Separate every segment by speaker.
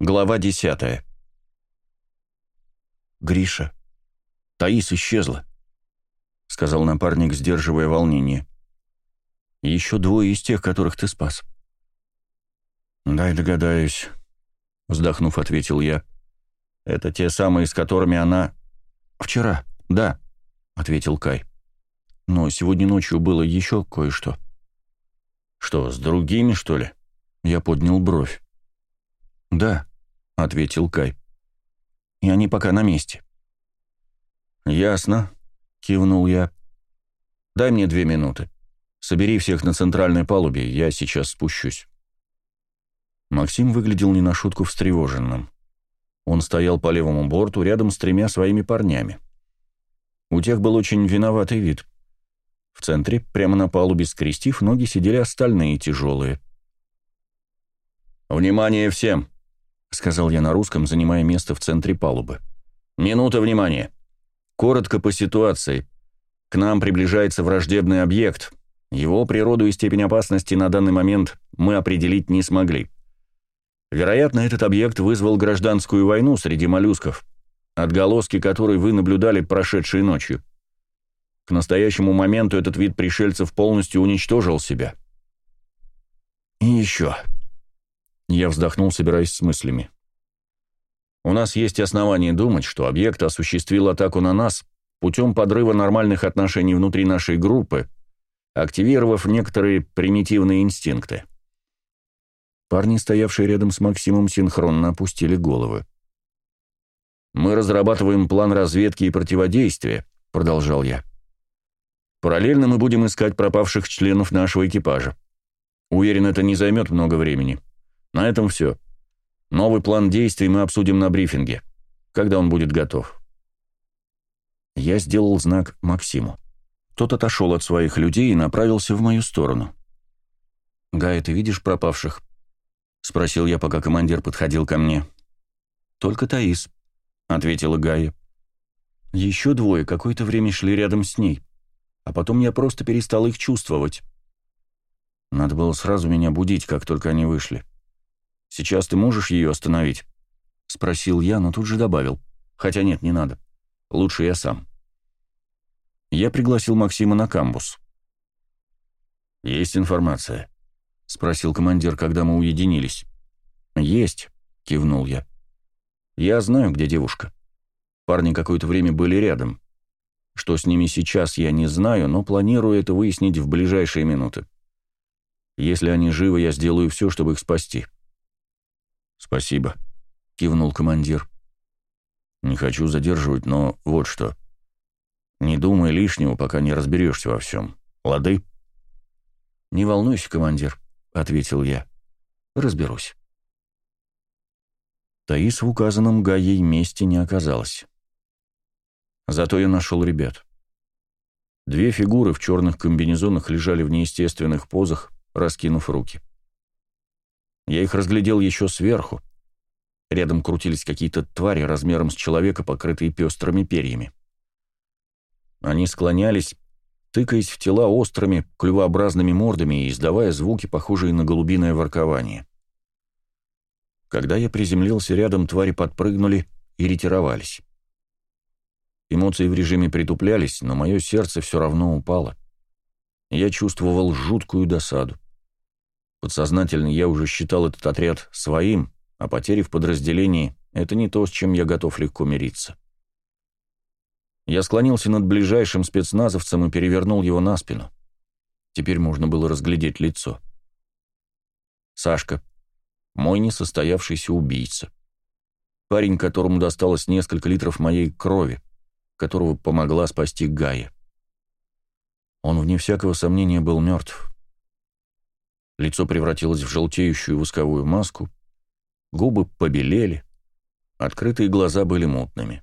Speaker 1: Глава десятая.
Speaker 2: «Гриша, Таис исчезла», — сказал напарник, сдерживая волнение. «Еще двое из тех, которых ты спас».
Speaker 1: «Дай догадаюсь», — вздохнув, ответил я. «Это те самые, с которыми она...»
Speaker 2: «Вчера, да», — ответил Кай. «Но сегодня ночью было еще кое-что».
Speaker 1: «Что, с другими, что ли?»
Speaker 2: Я поднял бровь. «Да», — ответил Кай. «И они пока на месте».
Speaker 1: «Ясно», — кивнул я. «Дай мне две минуты. Собери всех на центральной палубе, я сейчас спущусь». Максим выглядел не на шутку встревоженным. Он стоял по левому борту рядом с тремя своими парнями. У тех был очень виноватый вид. В центре, прямо на палубе, скрестив ноги, сидели остальные тяжелые. «Внимание всем!» — сказал я на русском, занимая место в центре палубы. «Минута внимания. Коротко по ситуации. К нам приближается враждебный объект. Его природу и степень опасности на данный момент мы определить не смогли. Вероятно, этот объект вызвал гражданскую войну среди моллюсков, отголоски которой вы наблюдали прошедшей ночью. К настоящему моменту этот вид пришельцев полностью уничтожил себя. И еще. Я вздохнул, собираясь с мыслями. У нас есть основания думать, что объект осуществил атаку на нас путем подрыва нормальных отношений внутри нашей группы, активировав некоторые примитивные инстинкты. Парни, стоявшие рядом с Максимом, синхронно опустили головы. «Мы разрабатываем план разведки и противодействия», — продолжал я. «Параллельно мы будем искать пропавших членов нашего экипажа. Уверен, это не займет много времени. На этом все. Новый план действий мы обсудим на брифинге, когда он будет готов. Я сделал знак Максиму. Тот отошел от своих людей и направился в мою сторону. «Гай, ты видишь пропавших?» — спросил я, пока командир подходил ко мне. «Только Таис», — ответила Гая. «Еще двое какое-то время шли рядом с ней, а потом я просто перестал их чувствовать. Надо было сразу меня будить, как только они вышли. Сейчас ты можешь ее остановить?» — спросил я, но тут же добавил. «Хотя нет, не надо. Лучше я сам». Я пригласил Максима на камбус. «Есть информация?» — спросил командир, когда мы уединились. «Есть», — кивнул я. «Я знаю, где девушка. Парни какое-то время были рядом. Что с ними сейчас, я не знаю, но планирую это выяснить в ближайшие минуты. Если они живы, я сделаю все, чтобы их спасти». «Спасибо», — кивнул командир. «Не хочу задерживать, но вот что. Не думай лишнего, пока не разберешься во всем. Лады?» «Не волнуйся, командир», — ответил я. «Разберусь». Таис в указанном Гаей месте не оказалась. Зато я нашел ребят. Две фигуры в черных комбинезонах лежали в неестественных позах, раскинув руки. Я их разглядел еще сверху. Рядом крутились какие-то твари размером с человека, покрытые пестрыми перьями. Они склонялись, тыкаясь в тела острыми, клювообразными мордами и издавая звуки, похожие на голубиное воркование. Когда я приземлился рядом, твари подпрыгнули и ретировались. Эмоции в режиме притуплялись, но мое сердце все равно упало. Я чувствовал жуткую досаду. Подсознательно я уже считал этот отряд своим, а потери в подразделении — это не то, с чем я готов легко мириться. Я склонился над ближайшим спецназовцем и перевернул его на спину. Теперь можно было разглядеть лицо. Сашка. Мой несостоявшийся убийца. Парень, которому досталось несколько литров моей крови, которого помогла спасти Гая. Он, вне всякого сомнения, был мертв. Лицо превратилось в желтеющую восковую маску, губы побелели, открытые глаза были мутными.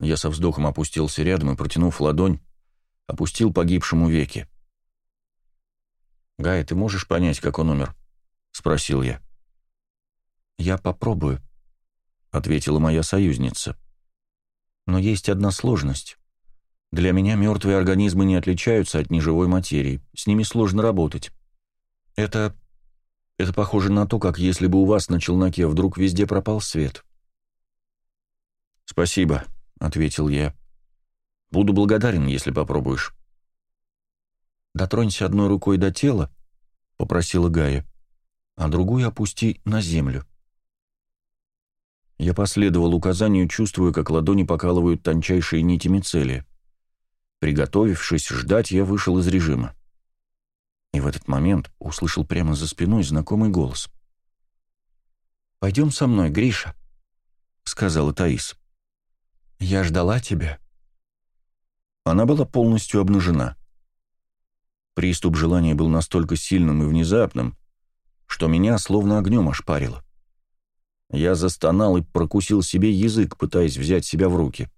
Speaker 1: Я со вздохом опустился рядом и, протянув ладонь, опустил погибшему веки. «Гай, ты можешь понять, как он умер?» — спросил я. «Я попробую», — ответила моя союзница. «Но есть одна сложность. Для меня мертвые организмы не отличаются от неживой материи, с ними сложно работать. Это...
Speaker 2: Это похоже на то, как если бы у вас на челноке вдруг везде пропал свет. «Спасибо», — ответил я. «Буду благодарен, если попробуешь». «Дотронься одной рукой до тела», — попросила Гая, «а другую опусти на землю». Я последовал указанию, чувствуя, как ладони покалывают тончайшие нити мицелия. Приготовившись ждать, я вышел из режима. И в этот момент услышал прямо за спиной знакомый голос. «Пойдем со мной, Гриша», — сказала Таис. «Я ждала тебя». Она была полностью обнажена. Приступ желания был настолько сильным и внезапным, что меня словно огнем ошпарило. Я застонал и прокусил себе язык, пытаясь взять себя в руки.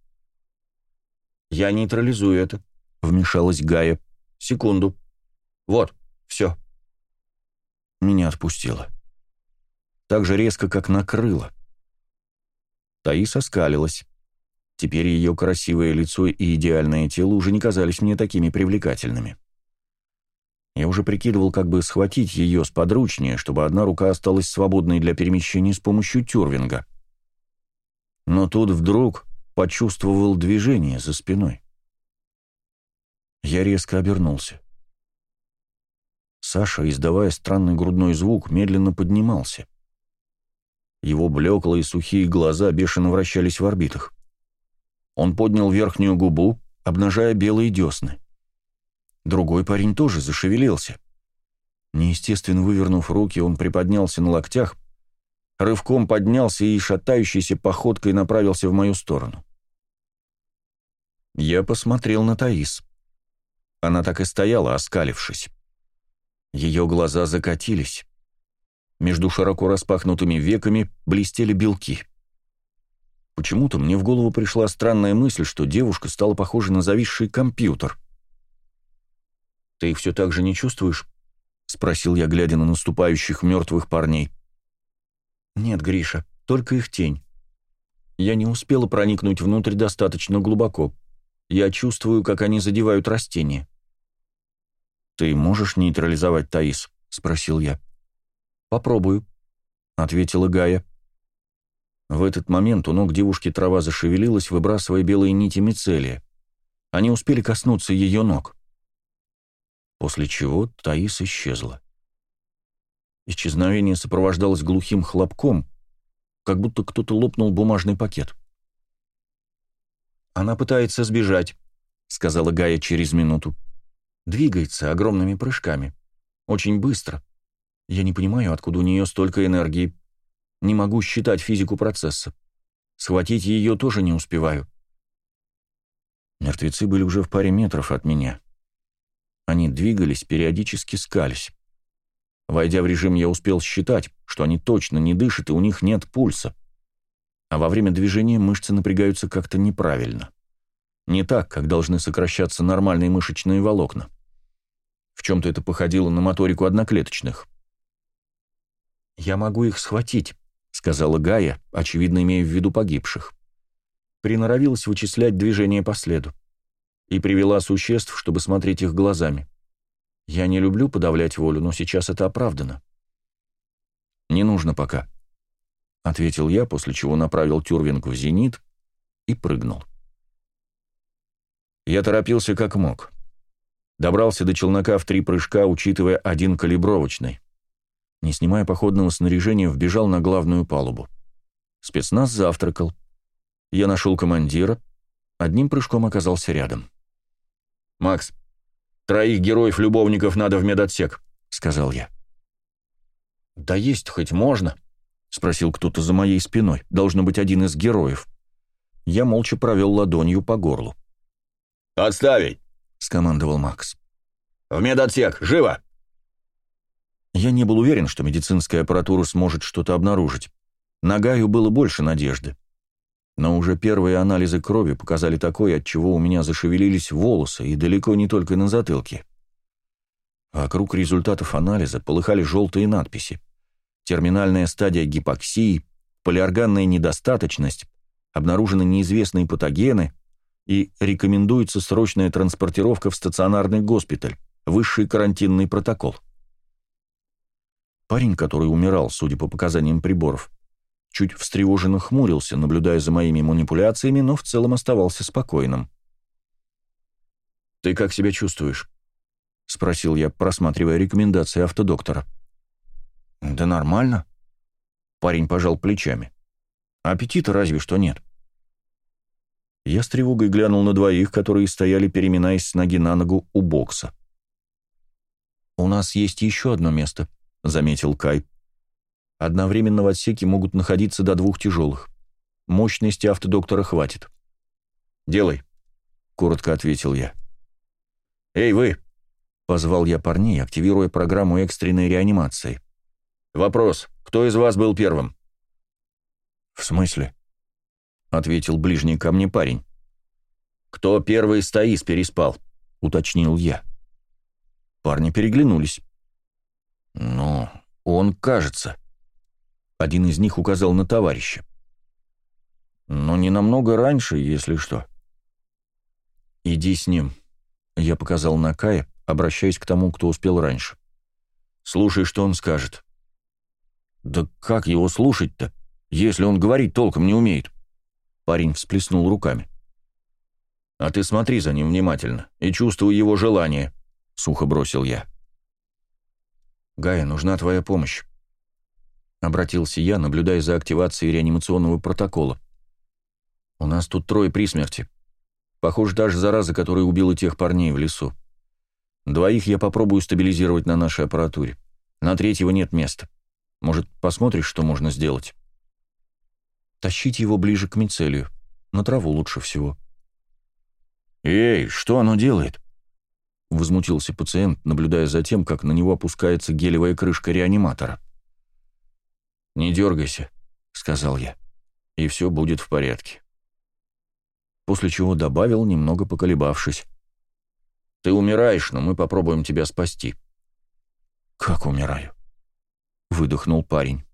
Speaker 2: «Я нейтрализую это», — вмешалась Гая. «Секунду. Вот, все». Меня отпустило. Так же резко, как накрыло. Таис оскалилась. Теперь ее красивое лицо и идеальное тело уже не казались мне такими привлекательными. Я уже прикидывал, как бы схватить ее с подручнее, чтобы одна рука осталась свободной для перемещения с помощью тюрвинга. Но тут вдруг почувствовал движение за спиной. Я резко обернулся. Саша, издавая странный грудной звук, медленно поднимался. Его блеклые сухие глаза бешено вращались в орбитах. Он поднял верхнюю губу, обнажая белые десны. Другой парень тоже зашевелился. Неестественно вывернув руки, он приподнялся на локтях, рывком поднялся и шатающейся походкой направился в мою сторону. Я посмотрел на Таис. Она так и стояла, оскалившись. Ее глаза закатились. Между широко распахнутыми веками блестели белки. Почему-то мне в голову пришла странная мысль, что девушка стала похожа на зависший компьютер. «Ты все так же не чувствуешь?» — спросил я, глядя на наступающих мертвых парней. «Нет, Гриша, только их тень. Я не успела проникнуть внутрь достаточно глубоко. Я чувствую, как они задевают растения». «Ты можешь нейтрализовать Таис?» — спросил я. «Попробую», — ответила Гая. В этот момент у ног девушки трава зашевелилась, выбрасывая белые нити мицелия. Они успели коснуться ее ног после чего Таис исчезла. Исчезновение сопровождалось глухим хлопком, как будто кто-то лопнул бумажный пакет. «Она пытается сбежать», — сказала Гая через минуту. «Двигается огромными прыжками. Очень быстро. Я не понимаю, откуда у нее столько энергии. Не могу считать физику процесса. Схватить ее тоже не успеваю». Мертвецы были уже в паре метров от меня. Они двигались, периодически скались. Войдя в режим, я успел считать, что они точно не дышат и у них нет пульса. А во время движения мышцы напрягаются как-то неправильно. Не так, как должны сокращаться нормальные мышечные волокна. В чем-то это походило на моторику одноклеточных. «Я могу их схватить», — сказала Гая, очевидно имея в виду погибших. Приноровилась вычислять движение по следу и привела существ, чтобы смотреть их глазами. Я не люблю подавлять волю, но сейчас это оправдано. «Не нужно пока», — ответил я, после чего направил Тюрвинг в зенит и прыгнул. Я торопился как мог. Добрался до челнока в три прыжка, учитывая один калибровочный. Не снимая походного снаряжения, вбежал на главную палубу. Спецназ завтракал. Я нашел командира, одним прыжком оказался рядом. «Макс, троих героев-любовников надо в медотсек», — сказал я. «Да есть хоть можно?» — спросил кто-то за моей спиной. Должно быть один из героев. Я молча провел ладонью по горлу.
Speaker 1: «Отставить!»
Speaker 2: — скомандовал Макс.
Speaker 1: «В медотсек! Живо!»
Speaker 2: Я не был уверен, что медицинская аппаратура сможет что-то обнаружить. На Гаю было больше надежды. Но уже первые анализы крови показали такое, от чего у меня зашевелились волосы, и далеко не только на затылке. Вокруг результатов анализа полыхали желтые надписи. Терминальная стадия гипоксии, полиорганная недостаточность, обнаружены неизвестные патогены и рекомендуется срочная транспортировка в стационарный госпиталь, высший карантинный протокол. Парень, который умирал, судя по показаниям приборов, чуть встревоженно хмурился, наблюдая за моими манипуляциями, но в целом оставался спокойным.
Speaker 1: «Ты как себя чувствуешь?»
Speaker 2: — спросил я, просматривая рекомендации автодоктора.
Speaker 1: «Да нормально».
Speaker 2: Парень пожал плечами. «Аппетита разве что нет». Я с тревогой глянул на двоих, которые стояли, переминаясь с ноги на ногу у бокса. «У нас есть еще одно место», — заметил Кай. «Одновременно в отсеке могут находиться до двух тяжелых. Мощности автодоктора хватит».
Speaker 1: «Делай», — коротко ответил я. «Эй, вы!» — позвал я парней, активируя программу экстренной реанимации. «Вопрос. Кто из вас был первым?»
Speaker 2: «В смысле?» — ответил ближний ко мне парень.
Speaker 1: «Кто первый Таис переспал?» — уточнил я.
Speaker 2: Парни переглянулись.
Speaker 1: «Ну, он кажется».
Speaker 2: Один из них указал на товарища.
Speaker 1: «Но не намного раньше, если что».
Speaker 2: «Иди с ним», — я показал на Кая, обращаясь к тому, кто успел раньше.
Speaker 1: «Слушай, что он скажет».
Speaker 2: «Да как его слушать-то, если он говорить толком не умеет?» Парень всплеснул руками.
Speaker 1: «А ты смотри за ним внимательно и чувствуй его желание», — сухо бросил я.
Speaker 2: «Гая, нужна твоя помощь», — обратился я, наблюдая за активацией реанимационного протокола. «У нас тут трое при смерти. Похоже, даже зараза, которая убила тех парней в лесу. Двоих я попробую стабилизировать на нашей аппаратуре. На третьего нет места. Может, посмотришь, что можно сделать?» «Тащите его ближе к мицелию. На траву лучше всего».
Speaker 1: «Эй, что оно делает?»
Speaker 2: — возмутился пациент, наблюдая за тем, как на него опускается гелевая крышка реаниматора.
Speaker 1: «Не дергайся», — сказал я, — «и все будет в порядке».
Speaker 2: После чего добавил, немного поколебавшись.
Speaker 1: «Ты умираешь, но мы попробуем тебя спасти».
Speaker 2: «Как умираю?» — выдохнул парень.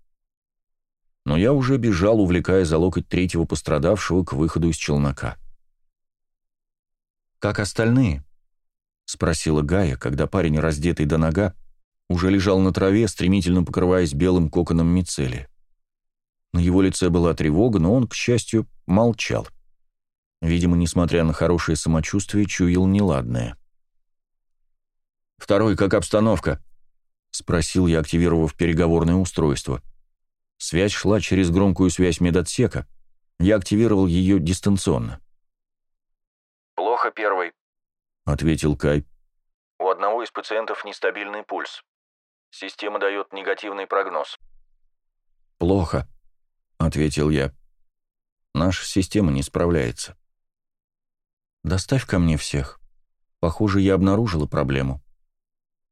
Speaker 2: Но я уже бежал, увлекая за локоть третьего пострадавшего к выходу из челнока. «Как остальные?» — спросила Гая, когда парень, раздетый до нога, уже лежал на траве, стремительно покрываясь белым коконом мицели. На его лице была тревога, но он, к счастью, молчал. Видимо, несмотря на хорошее самочувствие, чуял неладное.
Speaker 1: «Второй, как обстановка?»
Speaker 2: — спросил я, активировав переговорное устройство. Связь шла через громкую связь медотсека. Я активировал ее дистанционно.
Speaker 3: «Плохо первый», —
Speaker 2: ответил Кай.
Speaker 3: «У одного из пациентов нестабильный пульс. Система дает негативный прогноз».
Speaker 2: «Плохо», — ответил я. «Наша система не справляется». «Доставь ко мне всех. Похоже, я обнаружила проблему.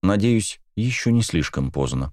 Speaker 2: Надеюсь, еще не слишком поздно».